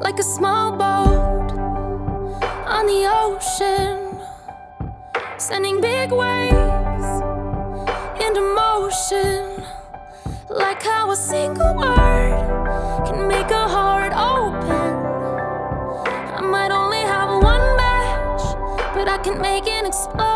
like a small boat on the ocean, sending big waves into motion, like how a single word can make a heart open. I might only have one match, but I can make an explosion,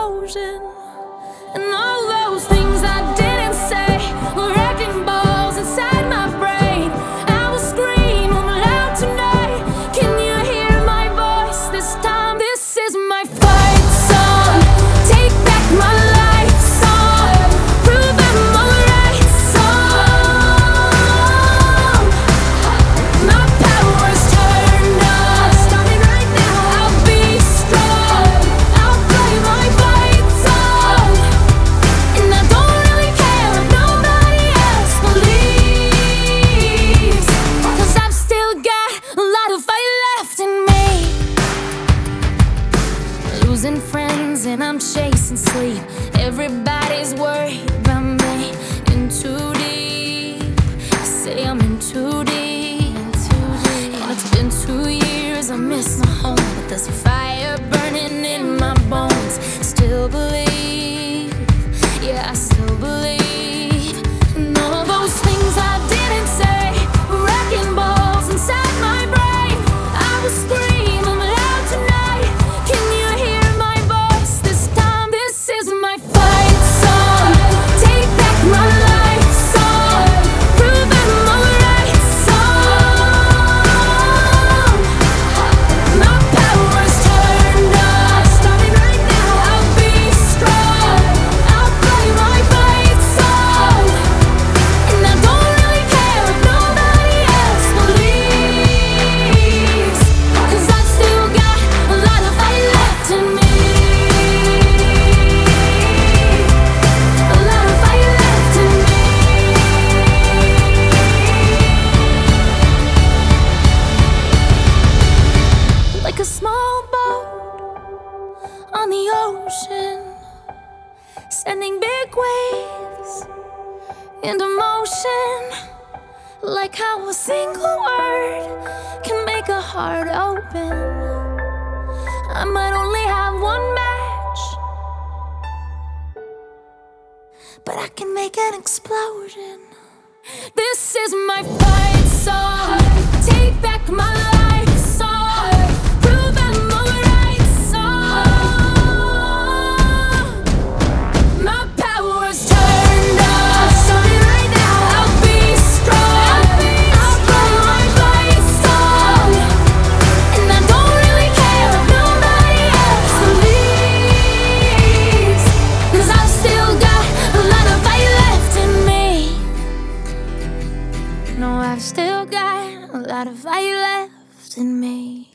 and I'm chasing sleep. Everybody's worried about me. In too deep. Say I'm in too deep. And it's been two years, I miss my home. But there's a fire a small boat on the ocean, sending big waves into motion. Like how a single word can make a heart open. I might only have one match, but I can make an explosion. This is my lot of fight left in me.